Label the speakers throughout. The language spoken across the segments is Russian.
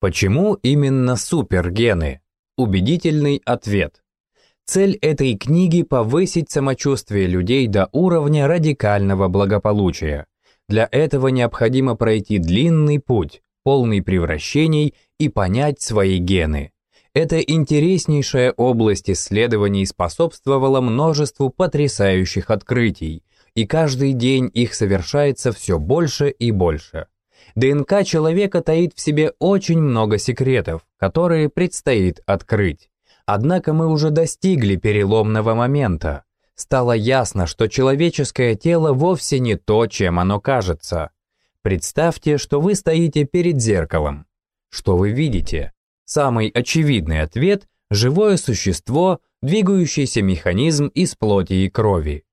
Speaker 1: Почему именно супергены? Убедительный ответ. Цель этой книги – повысить самочувствие людей до уровня радикального благополучия. Для этого необходимо пройти длинный путь, полный превращений и понять свои гены. Эта интереснейшая область исследований способствовала множеству потрясающих открытий, и каждый день их совершается все больше и больше. ДНК человека таит в себе очень много секретов, которые предстоит открыть. Однако мы уже достигли переломного момента. Стало ясно, что человеческое тело вовсе не то, чем оно кажется. Представьте, что вы стоите перед зеркалом. Что вы видите? Самый очевидный ответ – живое существо, двигающийся механизм из плоти и крови.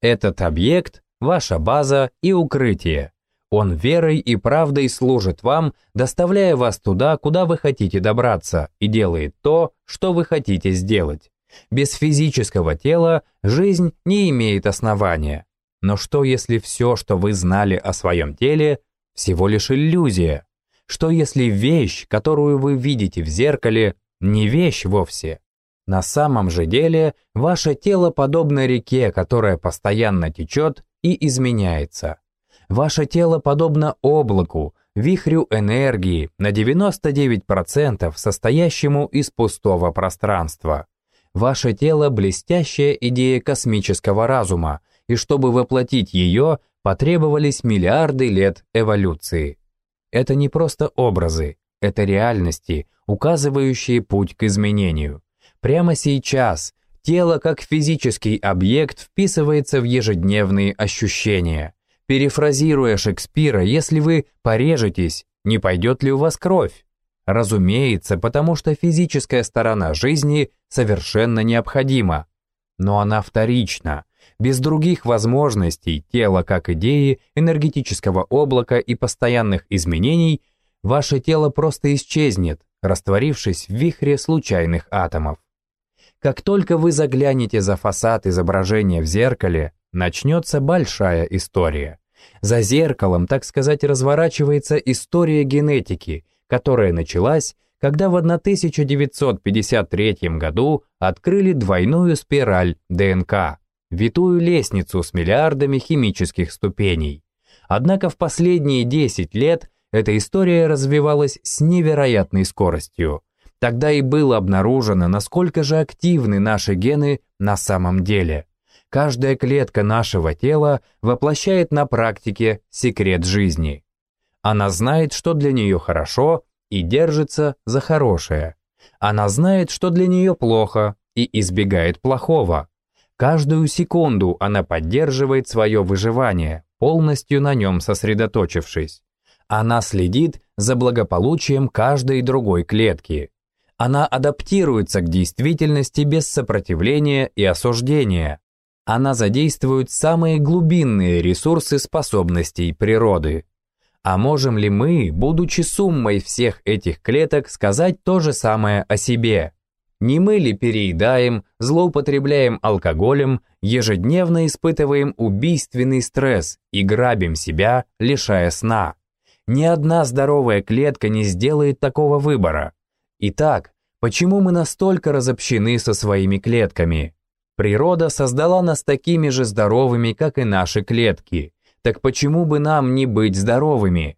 Speaker 1: Этот объект – ваша база и укрытие. Он верой и правдой служит вам, доставляя вас туда, куда вы хотите добраться, и делает то, что вы хотите сделать. Без физического тела жизнь не имеет основания. Но что если все, что вы знали о своем теле, всего лишь иллюзия? Что если вещь, которую вы видите в зеркале, не вещь вовсе? На самом же деле, ваше тело подобно реке, которая постоянно течет и изменяется. Ваше тело подобно облаку, вихрю энергии, на 99% состоящему из пустого пространства. Ваше тело – блестящая идея космического разума, и чтобы воплотить ее, потребовались миллиарды лет эволюции. Это не просто образы, это реальности, указывающие путь к изменению. Прямо сейчас тело как физический объект вписывается в ежедневные ощущения – Перефразируя Шекспира, если вы порежетесь, не пойдет ли у вас кровь? Разумеется, потому что физическая сторона жизни совершенно необходима. Но она вторична. Без других возможностей, тела как идеи, энергетического облака и постоянных изменений, ваше тело просто исчезнет, растворившись в вихре случайных атомов. Как только вы заглянете за фасад изображения в зеркале, начнется большая история. За зеркалом, так сказать, разворачивается история генетики, которая началась, когда в 1953 году открыли двойную спираль ДНК, витую лестницу с миллиардами химических ступеней. Однако в последние 10 лет эта история развивалась с невероятной скоростью. Тогда и было обнаружено, насколько же активны наши гены на самом деле – Каждая клетка нашего тела воплощает на практике секрет жизни. Она знает, что для нее хорошо, и держится за хорошее. Она знает, что для нее плохо, и избегает плохого. Каждую секунду она поддерживает свое выживание, полностью на нем сосредоточившись. Она следит за благополучием каждой другой клетки. Она адаптируется к действительности без сопротивления и осуждения, она задействует самые глубинные ресурсы способностей природы. А можем ли мы, будучи суммой всех этих клеток, сказать то же самое о себе? Не мы ли переедаем, злоупотребляем алкоголем, ежедневно испытываем убийственный стресс и грабим себя, лишая сна? Ни одна здоровая клетка не сделает такого выбора. Итак, почему мы настолько разобщены со своими клетками? Природа создала нас такими же здоровыми, как и наши клетки. Так почему бы нам не быть здоровыми?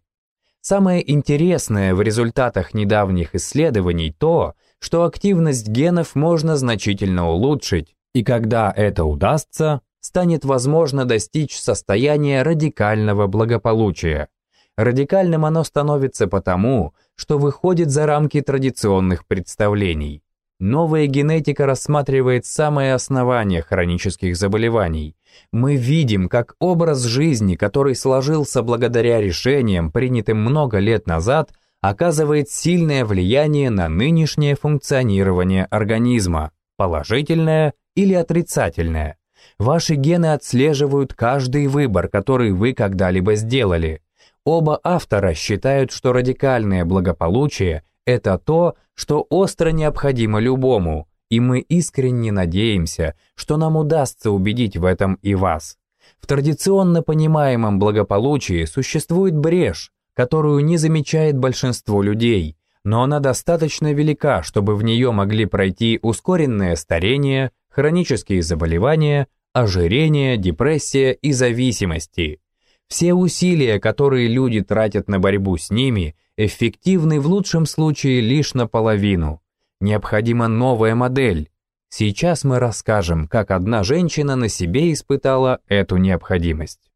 Speaker 1: Самое интересное в результатах недавних исследований то, что активность генов можно значительно улучшить, и когда это удастся, станет возможно достичь состояния радикального благополучия. Радикальным оно становится потому, что выходит за рамки традиционных представлений. Новая генетика рассматривает самое основание хронических заболеваний. Мы видим, как образ жизни, который сложился благодаря решениям, принятым много лет назад, оказывает сильное влияние на нынешнее функционирование организма, положительное или отрицательное. Ваши гены отслеживают каждый выбор, который вы когда-либо сделали. Оба автора считают, что радикальное благополучие это то, что остро необходимо любому, и мы искренне надеемся, что нам удастся убедить в этом и вас. В традиционно понимаемом благополучии существует брешь, которую не замечает большинство людей, но она достаточно велика, чтобы в нее могли пройти ускоренное старение, хронические заболевания, ожирение, депрессия и зависимости. Все усилия, которые люди тратят на борьбу с ними, эффективны в лучшем случае лишь наполовину. Необходима новая модель. Сейчас мы расскажем, как одна женщина на себе испытала эту необходимость.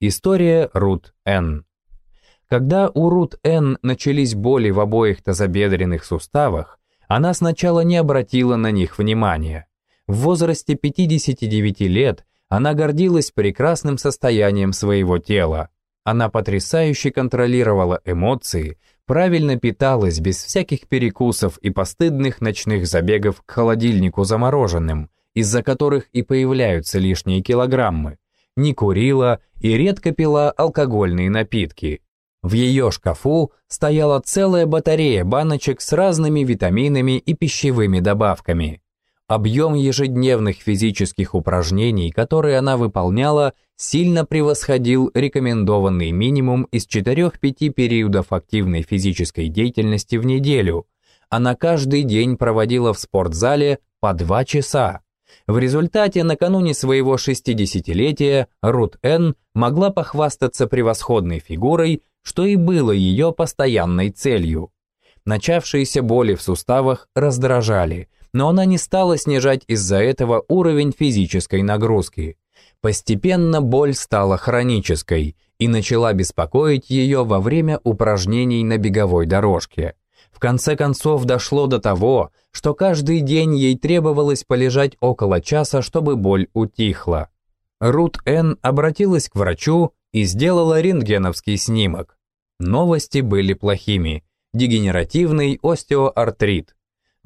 Speaker 1: История Рут Н. Когда у Рут Н начались боли в обоих тазобедренных суставах, она сначала не обратила на них внимания. В возрасте 59 лет она гордилась прекрасным состоянием своего тела. Она потрясающе контролировала эмоции, правильно питалась без всяких перекусов и постыдных ночных забегов к холодильнику замороженным, из-за которых и появляются лишние килограммы, не курила и редко пила алкогольные напитки. В ее шкафу стояла целая батарея баночек с разными витаминами и пищевыми добавками. Объем ежедневных физических упражнений, которые она выполняла, сильно превосходил рекомендованный минимум из 4-5 периодов активной физической деятельности в неделю. Она каждый день проводила в спортзале по 2 часа. В результате накануне своего 60-летия Рут Н могла похвастаться превосходной фигурой, что и было ее постоянной целью. Начавшиеся боли в суставах раздражали, но она не стала снижать из-за этого уровень физической нагрузки. Постепенно боль стала хронической и начала беспокоить ее во время упражнений на беговой дорожке. В конце концов дошло до того, что каждый день ей требовалось полежать около часа, чтобы боль утихла. Рут Н. обратилась к врачу и сделала рентгеновский снимок. Новости были плохими. Дегенеративный остеоартрит.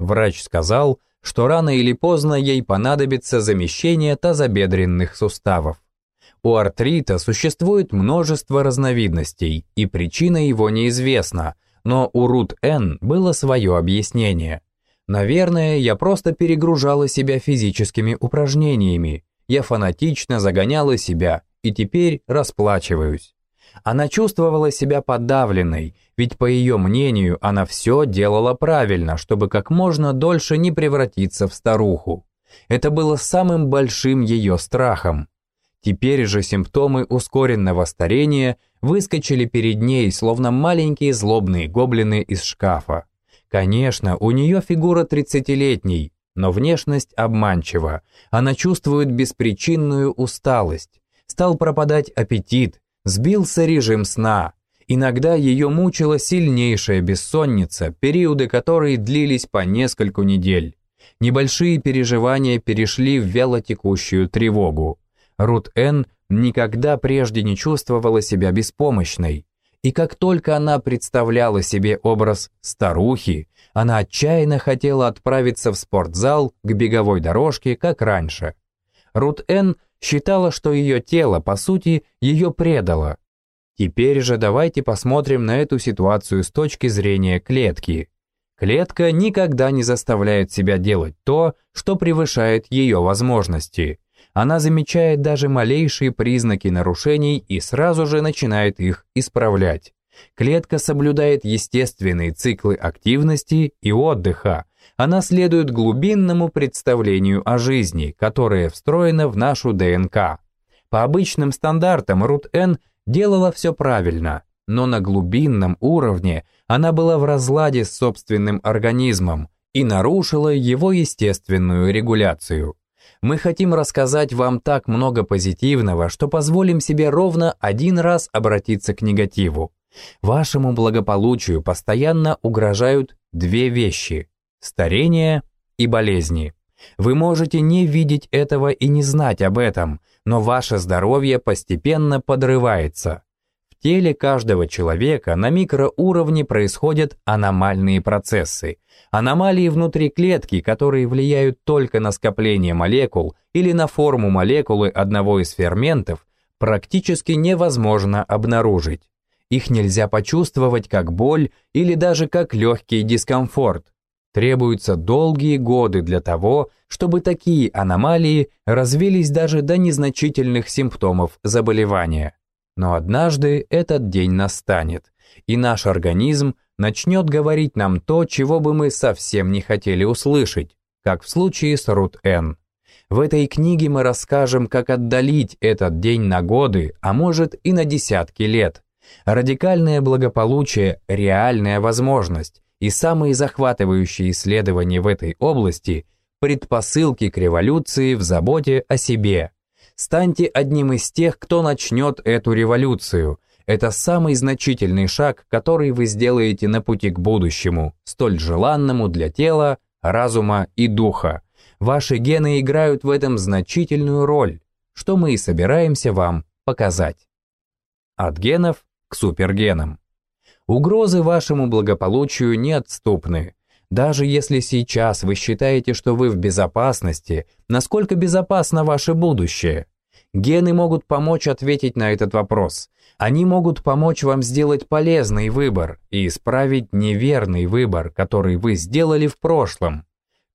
Speaker 1: Врач сказал, что рано или поздно ей понадобится замещение тазобедренных суставов. У артрита существует множество разновидностей, и причина его неизвестна, но у Рут Н было свое объяснение. Наверное, я просто перегружала себя физическими упражнениями. Я фанатично загоняла себя, и теперь расплачиваюсь. Она чувствовала себя подавленной, ведь по ее мнению она все делала правильно, чтобы как можно дольше не превратиться в старуху. Это было самым большим ее страхом. Теперь же симптомы ускоренного старения выскочили перед ней, словно маленькие злобные гоблины из шкафа. Конечно, у нее фигура тридцатилетней, но внешность обманчива. Она чувствует беспричинную усталость. Стал пропадать аппетит, Сбился режим сна. Иногда ее мучила сильнейшая бессонница, периоды которой длились по нескольку недель. Небольшие переживания перешли в вялотекущую тревогу. Рут Н. никогда прежде не чувствовала себя беспомощной. И как только она представляла себе образ старухи, она отчаянно хотела отправиться в спортзал к беговой дорожке, как раньше. Рут Н считала, что ее тело, по сути, ее предало. Теперь же давайте посмотрим на эту ситуацию с точки зрения клетки. Клетка никогда не заставляет себя делать то, что превышает ее возможности. Она замечает даже малейшие признаки нарушений и сразу же начинает их исправлять. Клетка соблюдает естественные циклы активности и отдыха, она следует глубинному представлению о жизни, которое встроено в нашу ДНК. По обычным стандартам Рут Н делала все правильно, но на глубинном уровне она была в разладе с собственным организмом и нарушила его естественную регуляцию. Мы хотим рассказать вам так много позитивного, что позволим себе ровно один раз обратиться к негативу. Вашему благополучию постоянно угрожают две вещи старение и болезни. Вы можете не видеть этого и не знать об этом, но ваше здоровье постепенно подрывается. В теле каждого человека на микроуровне происходят аномальные процессы. Аномалии внутри клетки, которые влияют только на скопление молекул или на форму молекулы одного из ферментов, практически невозможно обнаружить. Их нельзя почувствовать как боль или даже как легкий дискомфорт. Требуются долгие годы для того, чтобы такие аномалии развились даже до незначительных симптомов заболевания. Но однажды этот день настанет, и наш организм начнет говорить нам то, чего бы мы совсем не хотели услышать, как в случае с Рут Н. В этой книге мы расскажем, как отдалить этот день на годы, а может и на десятки лет. Радикальное благополучие – реальная возможность, и самые захватывающие исследования в этой области – предпосылки к революции в заботе о себе. Станьте одним из тех, кто начнет эту революцию. Это самый значительный шаг, который вы сделаете на пути к будущему, столь желанному для тела, разума и духа. Ваши гены играют в этом значительную роль, что мы и собираемся вам показать. От генов к супергенам. Угрозы вашему благополучию неотступны. Даже если сейчас вы считаете, что вы в безопасности, насколько безопасно ваше будущее? Гены могут помочь ответить на этот вопрос. Они могут помочь вам сделать полезный выбор и исправить неверный выбор, который вы сделали в прошлом.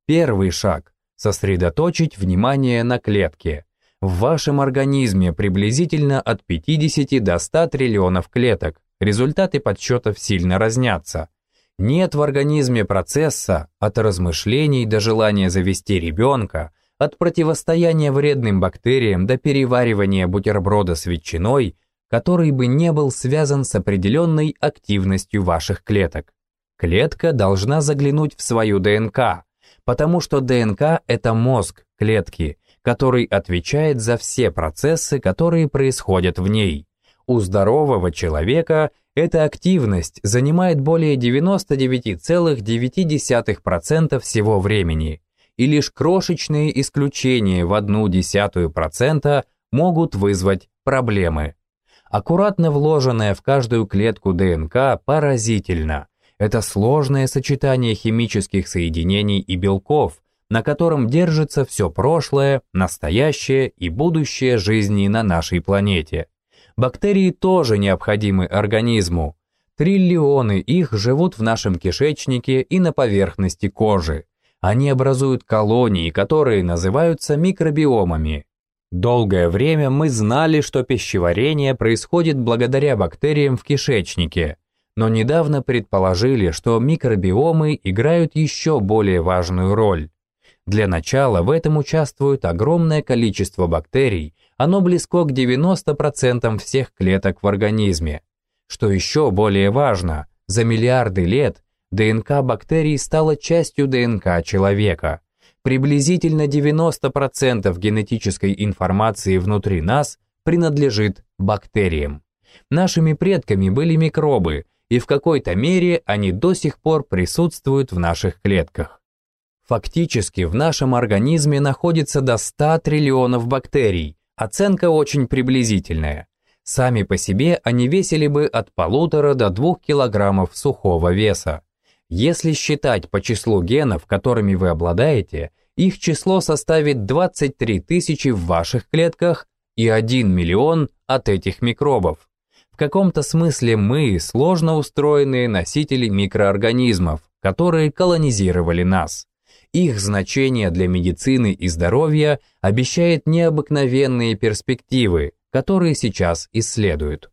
Speaker 1: Первый шаг Сосредоточить внимание на клетке. В вашем организме приблизительно от 50 до 100 триллионов клеток. Результаты подсчетов сильно разнятся. Нет в организме процесса от размышлений до желания завести ребенка, от противостояния вредным бактериям до переваривания бутерброда с ветчиной, который бы не был связан с определенной активностью ваших клеток. Клетка должна заглянуть в свою ДНК, потому что ДНК – это мозг клетки, который отвечает за все процессы, которые происходят в ней. У здорового человека эта активность занимает более 99,9% всего времени, и лишь крошечные исключения в одну десятую процента могут вызвать проблемы. Аккуратно вложенная в каждую клетку ДНК поразительно – это сложное сочетание химических соединений и белков, на котором держится все прошлое, настоящее и будущее жизни на нашей планете. Бактерии тоже необходимы организму. Триллионы их живут в нашем кишечнике и на поверхности кожи. Они образуют колонии, которые называются микробиомами. Долгое время мы знали, что пищеварение происходит благодаря бактериям в кишечнике, но недавно предположили, что микробиомы играют еще более важную роль. Для начала в этом участвует огромное количество бактерий, оно близко к 90% всех клеток в организме. Что еще более важно, за миллиарды лет ДНК бактерий стала частью ДНК человека. Приблизительно 90% генетической информации внутри нас принадлежит бактериям. Нашими предками были микробы, и в какой-то мере они до сих пор присутствуют в наших клетках. Фактически в нашем организме находится до 100 триллионов бактерий, оценка очень приблизительная. Сами по себе они весили бы от полутора до двух килограммов сухого веса. Если считать по числу генов, которыми вы обладаете, их число составит 23 тысячи в ваших клетках и 1 миллион от этих микробов. В каком-то смысле мы – сложно устроенные носители микроорганизмов, которые колонизировали нас. Их значение для медицины и здоровья обещает необыкновенные перспективы, которые сейчас исследуют.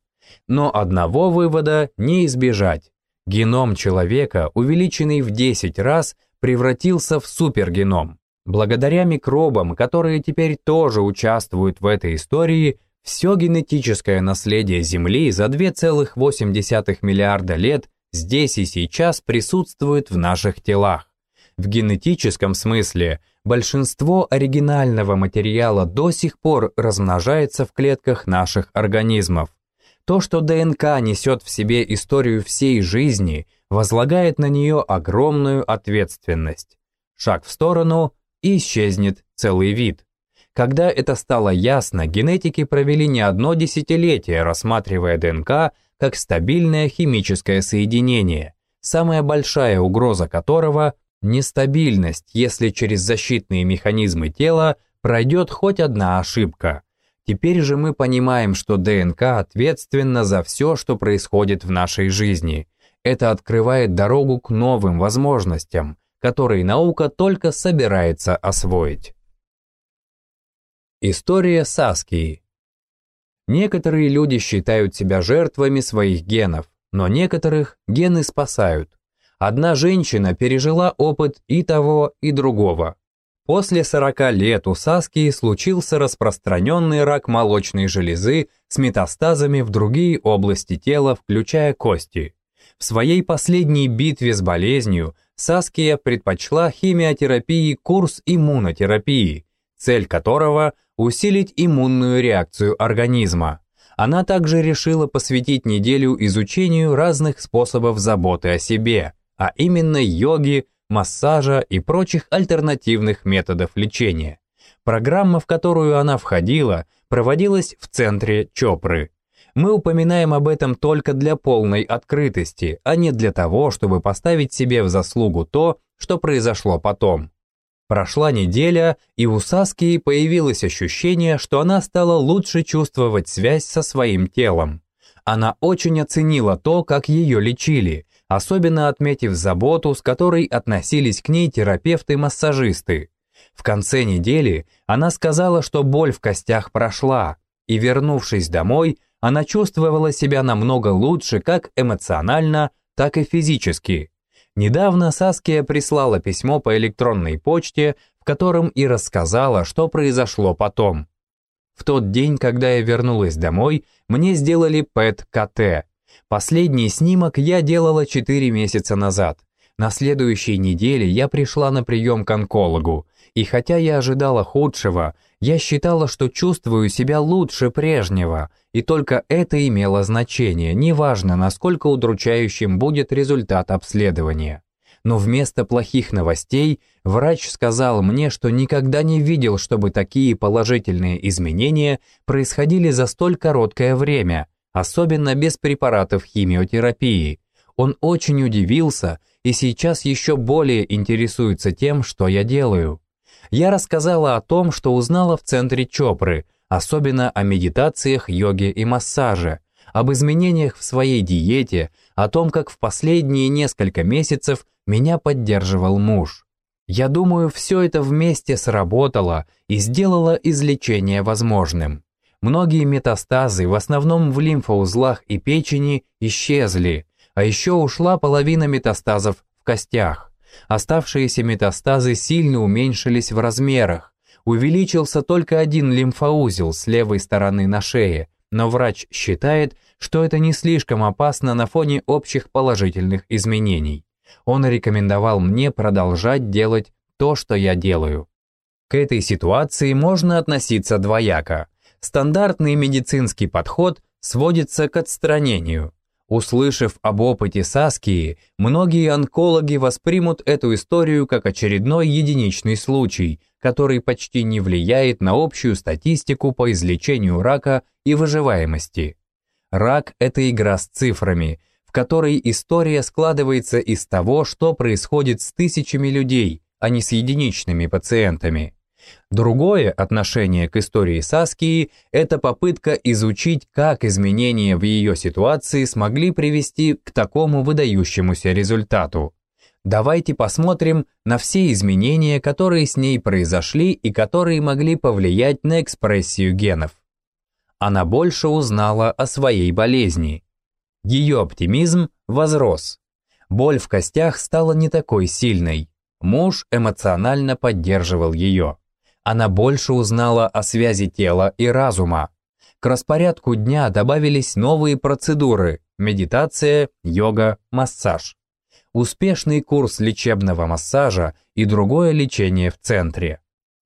Speaker 1: Но одного вывода не избежать. Геном человека, увеличенный в 10 раз, превратился в супергеном. Благодаря микробам, которые теперь тоже участвуют в этой истории, все генетическое наследие Земли за 2,8 миллиарда лет здесь и сейчас присутствует в наших телах. В генетическом смысле большинство оригинального материала до сих пор размножается в клетках наших организмов. То, что ДНК несет в себе историю всей жизни, возлагает на нее огромную ответственность. Шаг в сторону, и исчезнет целый вид. Когда это стало ясно, генетики провели не одно десятилетие, рассматривая ДНК как стабильное химическое соединение, самая большая угроза которого – нестабильность, если через защитные механизмы тела пройдет хоть одна ошибка. Теперь же мы понимаем, что ДНК ответственна за все, что происходит в нашей жизни. Это открывает дорогу к новым возможностям, которые наука только собирается освоить. История Саскии. Некоторые люди считают себя жертвами своих генов, но некоторых гены спасают. Одна женщина пережила опыт и того, и другого. После 40 лет у Саски случился распространенный рак молочной железы с метастазами в другие области тела, включая кости. В своей последней битве с болезнью Саския предпочла химиотерапии курс иммунотерапии, цель которого – усилить иммунную реакцию организма. Она также решила посвятить неделю изучению разных способов заботы о себе, а именно йоги, массажа и прочих альтернативных методов лечения. Программа, в которую она входила, проводилась в центре Чопры. Мы упоминаем об этом только для полной открытости, а не для того, чтобы поставить себе в заслугу то, что произошло потом. Прошла неделя, и у Саски появилось ощущение, что она стала лучше чувствовать связь со своим телом. Она очень оценила то, как ее лечили, особенно отметив заботу, с которой относились к ней терапевты-массажисты. В конце недели она сказала, что боль в костях прошла, и, вернувшись домой, она чувствовала себя намного лучше как эмоционально, так и физически. Недавно Саския прислала письмо по электронной почте, в котором и рассказала, что произошло потом. В тот день, когда я вернулась домой, мне сделали ПЭТ-КТ, Последний снимок я делала 4 месяца назад. На следующей неделе я пришла на прием к онкологу, и хотя я ожидала худшего, я считала, что чувствую себя лучше прежнего, и только это имело значение, неважно, насколько удручающим будет результат обследования. Но вместо плохих новостей врач сказал мне, что никогда не видел, чтобы такие положительные изменения происходили за столь короткое время – особенно без препаратов химиотерапии. Он очень удивился и сейчас еще более интересуется тем, что я делаю. Я рассказала о том, что узнала в центре Чопры, особенно о медитациях, йоге и массаже, об изменениях в своей диете, о том, как в последние несколько месяцев меня поддерживал муж. Я думаю, все это вместе сработало и сделало излечение возможным. Многие метастазы, в основном в лимфоузлах и печени, исчезли, а еще ушла половина метастазов в костях. Оставшиеся метастазы сильно уменьшились в размерах. Увеличился только один лимфоузел с левой стороны на шее, но врач считает, что это не слишком опасно на фоне общих положительных изменений. Он рекомендовал мне продолжать делать то, что я делаю. К этой ситуации можно относиться двояко. Стандартный медицинский подход сводится к отстранению. Услышав об опыте Саскии, многие онкологи воспримут эту историю как очередной единичный случай, который почти не влияет на общую статистику по излечению рака и выживаемости. Рак – это игра с цифрами, в которой история складывается из того, что происходит с тысячами людей, а не с единичными пациентами. Другое отношение к истории Саскии – это попытка изучить, как изменения в ее ситуации смогли привести к такому выдающемуся результату. Давайте посмотрим на все изменения, которые с ней произошли и которые могли повлиять на экспрессию генов. Она больше узнала о своей болезни. Ее оптимизм возрос. Боль в костях стала не такой сильной. Муж эмоционально поддерживал ее она больше узнала о связи тела и разума. К распорядку дня добавились новые процедуры – медитация, йога, массаж. Успешный курс лечебного массажа и другое лечение в центре.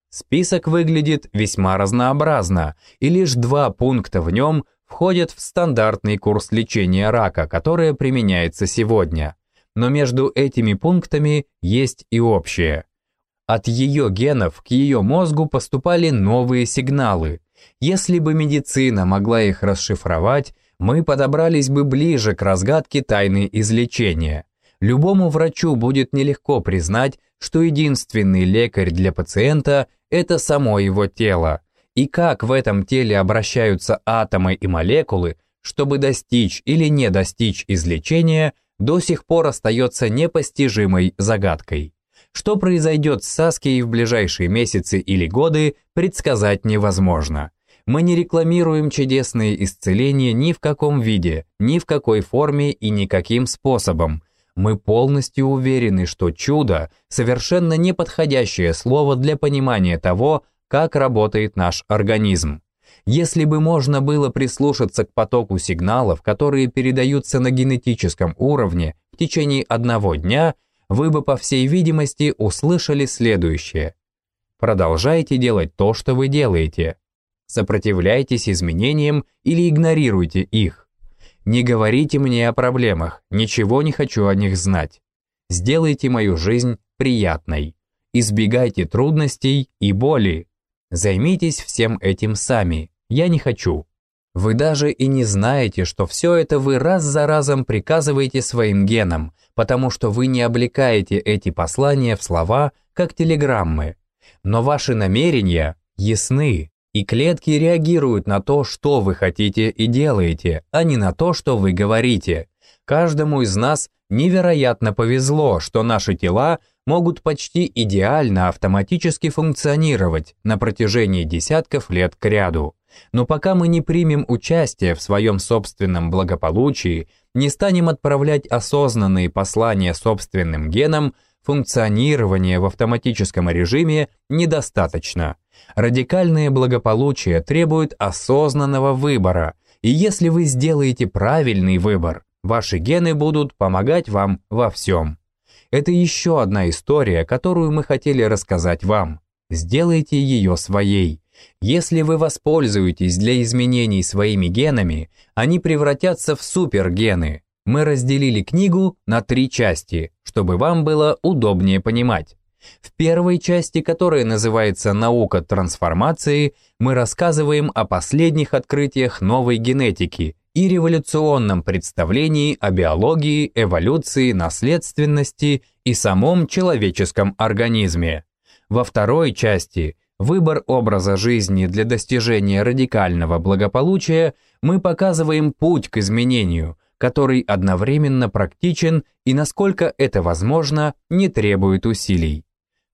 Speaker 1: Список выглядит весьма разнообразно, и лишь два пункта в нем входят в стандартный курс лечения рака, который применяется сегодня. Но между этими пунктами есть и общее – от ее генов к ее мозгу поступали новые сигналы. Если бы медицина могла их расшифровать, мы подобрались бы ближе к разгадке тайны излечения. Любому врачу будет нелегко признать, что единственный лекарь для пациента – это само его тело. И как в этом теле обращаются атомы и молекулы, чтобы достичь или не достичь излечения, до сих пор остается непостижимой загадкой. Что произойдет с Саскией в ближайшие месяцы или годы, предсказать невозможно. Мы не рекламируем чудесные исцеления ни в каком виде, ни в какой форме и никаким способом. Мы полностью уверены, что чудо – совершенно неподходящее слово для понимания того, как работает наш организм. Если бы можно было прислушаться к потоку сигналов, которые передаются на генетическом уровне в течение одного дня, вы бы, по всей видимости, услышали следующее. Продолжайте делать то, что вы делаете. Сопротивляйтесь изменениям или игнорируйте их. Не говорите мне о проблемах, ничего не хочу о них знать. Сделайте мою жизнь приятной. Избегайте трудностей и боли. Займитесь всем этим сами. Я не хочу. Вы даже и не знаете, что все это вы раз за разом приказываете своим генам, потому что вы не облекаете эти послания в слова, как телеграммы. Но ваши намерения ясны, и клетки реагируют на то, что вы хотите и делаете, а не на то, что вы говорите. Каждому из нас невероятно повезло, что наши тела могут почти идеально автоматически функционировать на протяжении десятков лет кряду. Но пока мы не примем участие в своем собственном благополучии, не станем отправлять осознанные послания собственным генам, функционирование в автоматическом режиме недостаточно. Радикальное благополучие требует осознанного выбора, и если вы сделаете правильный выбор, ваши гены будут помогать вам во всем. Это еще одна история, которую мы хотели рассказать вам. Сделайте ее своей. Если вы воспользуетесь для изменений своими генами, они превратятся в супергены. Мы разделили книгу на три части, чтобы вам было удобнее понимать. В первой части, которая называется «Наука трансформации», мы рассказываем о последних открытиях новой генетики и революционном представлении о биологии, эволюции, наследственности и самом человеческом организме. Во второй части выбор образа жизни для достижения радикального благополучия, мы показываем путь к изменению, который одновременно практичен и, насколько это возможно, не требует усилий.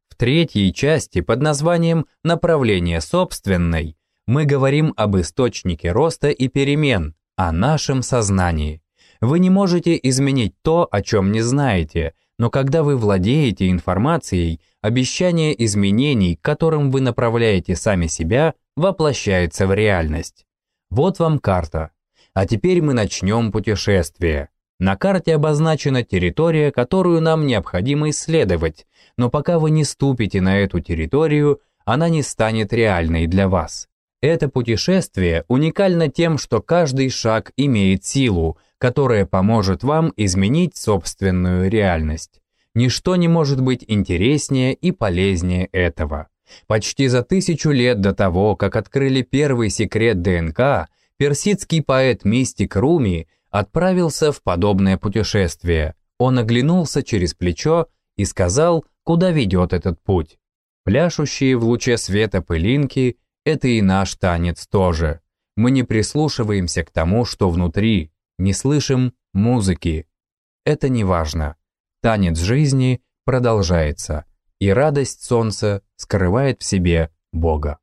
Speaker 1: В третьей части под названием «Направление собственной» мы говорим об источнике роста и перемен, о нашем сознании. Вы не можете изменить то, о чем не знаете, но когда вы владеете информацией, обещание изменений, которым вы направляете сами себя, воплощается в реальность. Вот вам карта. А теперь мы начнем путешествие. На карте обозначена территория, которую нам необходимо исследовать, но пока вы не ступите на эту территорию, она не станет реальной для вас. Это путешествие уникально тем, что каждый шаг имеет силу, которая поможет вам изменить собственную реальность. Ничто не может быть интереснее и полезнее этого. Почти за тысячу лет до того, как открыли первый секрет ДНК, персидский поэт-мистик Руми отправился в подобное путешествие. Он оглянулся через плечо и сказал, куда ведет этот путь. Пляшущие в луче света пылинки это и наш танец тоже. Мы не прислушиваемся к тому, что внутри, не слышим музыки. Это не важно. Танец жизни продолжается, и радость солнца скрывает в себе Бога.